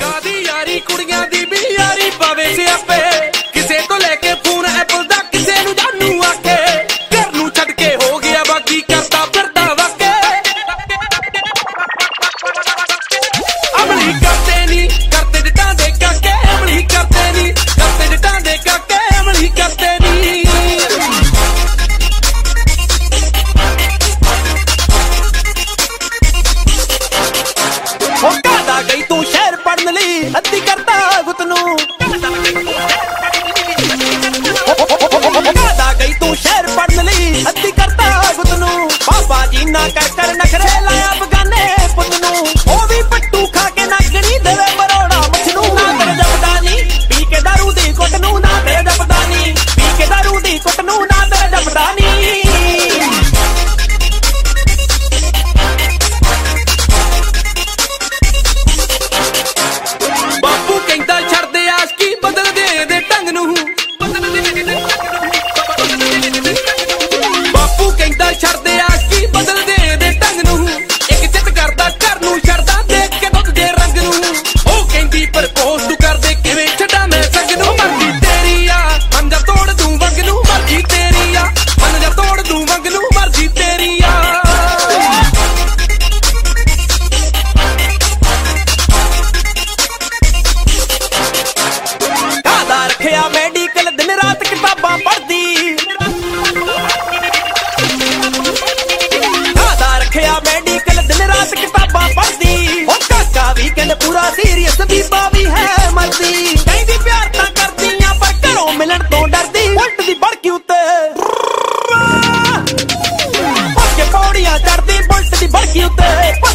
ਕਾਦੀ ਯਾਰੀ ਕੁੜੀਆਂ ਦੀ ਵੀ ਯਾਰੀ ਪਾਵੇ ਸਿਆਪੇ। ti, a ti ਦਿਨ ਰਾਤ ਕਿਤਾਬਾਂ ਪੜ੍ਹਦੀ। ਆਦਾ ਰੱਖਿਆ ਮੈਡੀਕਲ ਦਿਨ ਰਾਤ ਕਿਤਾਬਾਂ ਪੜ੍ਹਦੀ। ਉਹ ਕਾਕਾ ਵੀ ਕਹਿੰਦੇ ਪੂਰਾ ਸੀਰੀਅਸ ਬੀਬਾ ਵੀ ਹੈ ਮਰਦੀ। ਕਹਿੰਦੀ ਪਿਆਰ ਤਾਂ ਕਰਦੀ ਆ ਪਰ ਘਰੋਂ ਮਿਲਣ ਤੋਂ ਡਰਦੀ। ਉੱਟ ਦੀ ਬੜਕੀ ਉੱਤੇ। ਪੱਕੇ ਪੌੜੀਆਂ ਚੜਦੀ ਬੁਲਟ ਦੀ ਬੜਕੀ ਉੱਤੇ।